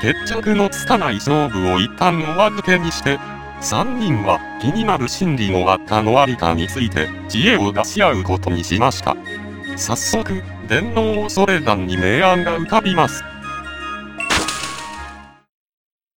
決着のつかない勝負を一旦お預けにして、3人は気になる心理の悪化のありかについて知恵を出し合うことにしました。早速、電脳恐れ団に明暗が浮かびます。